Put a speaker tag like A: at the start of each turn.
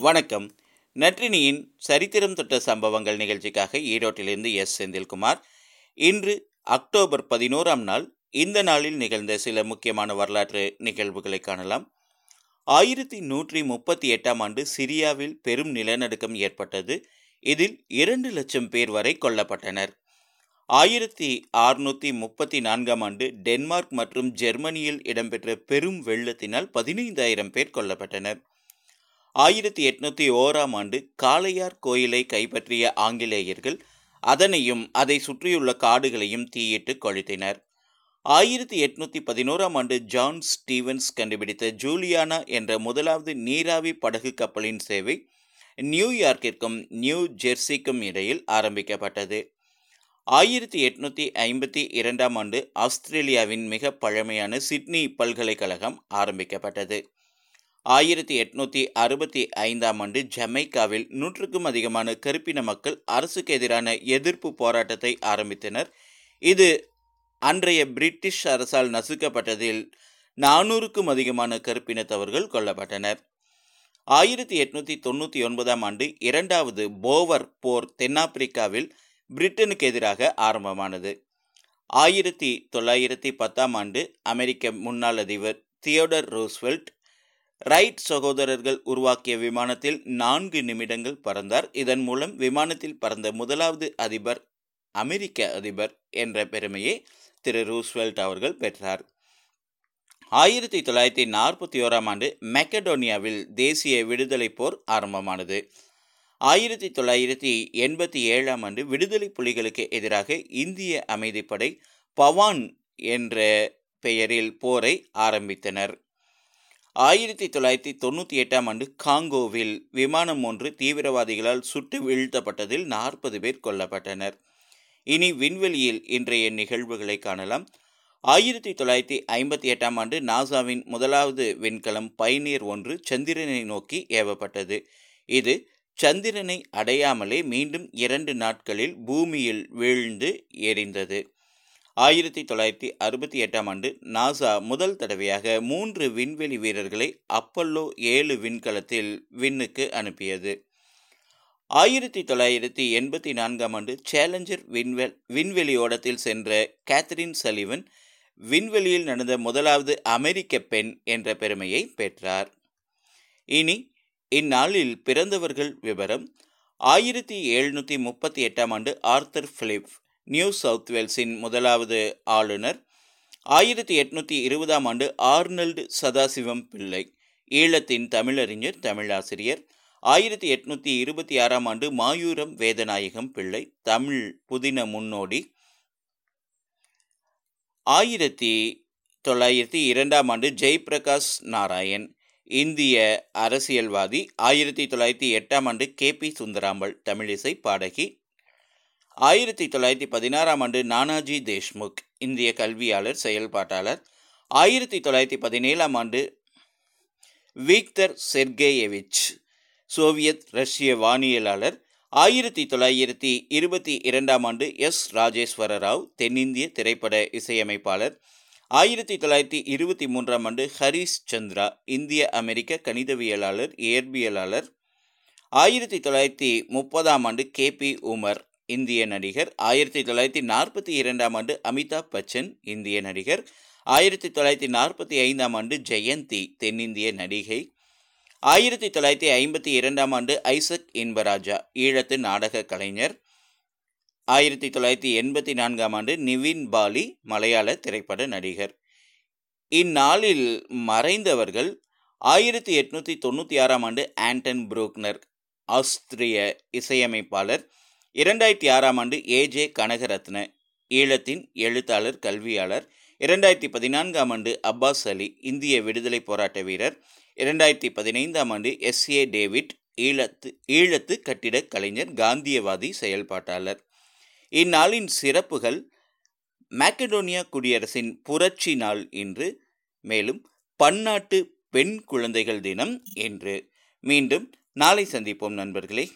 A: வணக்கம். நற்றினியின் சரித்திரம் தொட்ட சம்பவங்கள் நிகழ்ச்சிக்காக ஈரோட்டிலிருந்து எஸ். செந்தில்குமார். இன்று அக்டோபர் பதினோராம் நாள் இந்த நாளில் நிகழ்ந்த சில முக்கியமான வரலாற்று நிகழ்வுகளை காணலாம். ஆயிரத்தி நூற்றி முப்பத்தி எட்டாம் ஆண்டு சிரியாவில் பெரும் நிலநடுக்கம் ஏற்பட்டது. இதில் இரண்டு லட்சம் பேர் வரை கொல்லப்பட்டனர். ஆயிரத்தி அறுநூற்றி முப்பத்தி நான்காம் ஆண்டு டென்மார்க் மற்றும் ஜெர்மனியில் இடம்பெற்ற பெரும் வெள்ளத்தினால் பதினைந்தாயிரம் பேர் கொல்லப்பட்டனர். ஆயிரத்தி எட்நூத்தி ஓராம் ஆண்டு காளையார் கோயிலை கைப்பற்றிய ஆங்கிலேயர்கள் அதனையும் அதை சுற்றியுள்ள காடுகளையும் தீயிட்டு கொளுத்தினர். ஆயிரத்தி எட்நூத்தி பதினோராம் ஆண்டு ஜான் ஸ்டீவன்ஸ் கண்டுபிடித்த ஜூலியானா என்ற முதலாவது நீராவி படகு கப்பலின் சேவை நியூயார்க்கிற்கும் நியூ ஜெர்சிக்கும் இடையில் ஆரம்பிக்கப்பட்டது. ஆயிரத்தி எட்நூத்தி ஐம்பத்தி இரண்டாம் ஆண்டு ஆஸ்திரேலியாவின் மிக பழமையான சிட்னி பல்கலைக்கழகம் ஆரம்பிக்கப்பட்டது. ஆயிரத்தி எட்நூற்றி அறுபத்தி ஐந்தாம் ஆண்டு ஜமைக்காவில் நூற்றுக்கும் அதிகமான கருப்பின மக்கள் அரசுக்கு எதிரான எதிர்ப்பு போராட்டத்தை ஆரம்பித்தனர். இது அன்றைய பிரிட்டிஷ் அரசால் நசுக்கப்பட்டதில் நானூறுக்கும் அதிகமான கருப்பினத்தவர்கள் கொல்லப்பட்டனர் ஆயிரத்தி எட்நூத்தி தொண்ணூற்றி ஒன்பதாம் ஆண்டு இரண்டாவது போவர் போர் தென்னாப்பிரிக்காவில் பிரிட்டனுக்கு எதிராக ஆரம்பமானது. ஆயிரத்தி தொள்ளாயிரத்தி பத்தாம் ஆண்டு அமெரிக்க முன்னாள் அதிபர் தியோடர் ரூஸ்வெல்ட் ரைட் சகோதரர்கள் உருவாக்கிய விமானத்தில் நான்கு நிமிடங்கள் பறந்தார். இதன் மூலம் விமானத்தில் பறந்த முதலாவது அதிபர் அமெரிக்க அதிபர் என்ற பெருமையை திரு ரூஸ்வெல்ட் அவர்கள் பெற்றார். ஆயிரத்தி தொள்ளாயிரத்தி நாற்பத்தி ஓராம் ஆண்டு மெக்கடோனியாவில் தேசிய விடுதலை போர் ஆரம்பமானது. ஆயிரத்தி தொள்ளாயிரத்தி எண்பத்தி ஏழாம் ஆண்டு விடுதலை புலிகளுக்கு எதிராக இந்திய அமைதிப்படை பவான் என்ற பெயரில் போரை ஆரம்பித்தனர். ஆயிரத்தி தொள்ளாயிரத்தி தொண்ணூற்றி எட்டாம் ஆண்டு காங்கோவில் விமானம் ஒன்று தீவிரவாதிகளால் சுட்டு வீழ்த்தப்பட்டதில் நாற்பது பேர் கொல்லப்பட்டனர். இனி விண்வெளியில் இன்றைய நிகழ்வுகளை காணலாம். ஆயிரத்தி தொள்ளாயிரத்தி ஐம்பத்தி எட்டாம் ஆண்டு நாசாவின் முதலாவது விண்கலம் பயனீர் ஒன்று சந்திரனை நோக்கி ஏவப்பட்டது. இது சந்திரனை அடையாமலே மீண்டும் இரண்டு நாட்களில் பூமியில் வீழ்ந்து எரிந்தது. ஆயிரத்தி தொள்ளாயிரத்தி அறுபத்தி எட்டாம் ஆண்டு நாசா முதல் தடவையாக மூன்று விண்வெளி வீரர்களை அப்பல்லோ ஏழு விண்கலத்தில் விண்ணுக்கு அனுப்பியது. ஆயிரத்தி தொள்ளாயிரத்தி எண்பத்தி நான்காம் ஆண்டு சேலஞ்சர் விண்வெல் விண்வெளி ஓடத்தில் சென்ற கேத்தரின் சலிவன் விண்வெளியில் நடந்த முதலாவது அமெரிக்க பெண் என்ற பெருமையை பெற்றார். இனி இந்நாளில் பிறந்தவர்கள் விவரம். ஆயிரத்தி எழுநூற்றி முப்பத்தி எட்டாம் ஆண்டு ஆர்த்தர் பிலிப் நியூ சவுத் வேல்ஸின் முதலாவது ஆளுநர். ஆயிரத்தி எட்நூற்றி இருபதாம் ஆண்டு ஆர்னல்டு சதாசிவம் பிள்ளை ஈழத்தின் தமிழறிஞர் தமிழாசிரியர். ஆயிரத்தி எட்நூற்றி இருபத்தி ஆறாம் ஆண்டு மாயூரம் வேதநாயகம் பிள்ளை தமிழ் புதின முன்னோடி. ஆயிரத்தி தொள்ளாயிரத்தி இரண்டாம் ஆண்டு ஜெய்பிரகாஷ் நாராயண் இந்திய அரசியல்வாதி. ஆயிரத்தி தொள்ளாயிரத்தி எட்டாம் ஆண்டு கே பி சுந்தராம்பல் தமிழிசை பாடகி. ஆயிரத்தி தொள்ளாயிரத்தி பதினாறாம் ஆண்டு நானாஜி தேஷ்முக் இந்திய கல்வியாளர் செயல்பாட்டாளர். ஆயிரத்தி தொள்ளாயிரத்தி பதினேழாம் ஆண்டு வீக்தர் செர்கேயவிச் சோவியத் ரஷ்ய வானியலாளர். ஆயிரத்தி தொள்ளாயிரத்தி இருபத்தி இரண்டாம் ஆண்டு எஸ். ராஜேஸ்வர ராவ் தென்னிந்திய திரைப்பட இசையமைப்பாளர். ஆயிரத்தி தொள்ளாயிரத்தி இருபத்தி மூன்றாம் ஆண்டு ஹரிஷ் சந்திரா இந்திய அமெரிக்க கணிதவியலாளர் இயற்பியலாளர். ஆயிரத்தி தொள்ளாயிரத்தி முப்பதாம் ஆண்டு கே பி உமர் இந்திய நடிகர். ஆயிரத்தி தொள்ளாயிரத்தி நாற்பத்தி இரண்டாம் ஆண்டு அமிதாப் பச்சன் இந்திய நடிகர். ஆயிரத்தி தொள்ளாயிரத்தி நாற்பத்தி ஐந்தாம் ஆண்டு ஜெயந்தி தென்னிந்திய நடிகை. ஆயிரத்தி தொள்ளாயிரத்தி ஐம்பத்தி இரண்டாம் ஆண்டு ஐசக் இன்பராஜா ஈழத்து நாடக கலைஞர். ஆயிரத்தி தொள்ளாயிரத்தி எண்பத்தி நான்காம் ஆண்டு நிவின் பாலி மலையாள திரைப்பட நடிகர். இந்நாளில் மறைந்தவர்கள் ஆயிரத்தி எட்நூற்றி தொண்ணூற்றி ஆறாம் ஆண்டு ஆண்டன் புரூக்னர் ஆஸ்திரிய இசையமைப்பாளர். இரண்டாயிரத்தி ஆறாம் ஆண்டு ஏஜே கனகரத்ன ஈழத்தின் எழுத்தாளர் கல்வியாளர். இரண்டாயிரத்தி பதினான்காம் ஆண்டு அப்பாஸ் அலி இந்திய விடுதலை போராட்ட வீரர். இரண்டாயிரத்தி பதினைந்தாம் ஆண்டு எஸ். ஏ. டேவிட் ஈழத்து ஈழத்து கட்டிடக் கலைஞர் காந்தியவாதி செயல்பாட்டாளர். இந்நாளின் சிறப்புகள் மேக்கடோனியா குடியரசின் புரட்சி நாள் இன்று மேலும் பன்னாட்டு பெண் குழந்தைகள் தினம் என்று. மீண்டும் நாளை சந்திப்போம் நண்பர்களே.